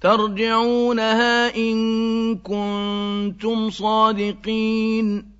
ترجعونها إن كنتم صادقين.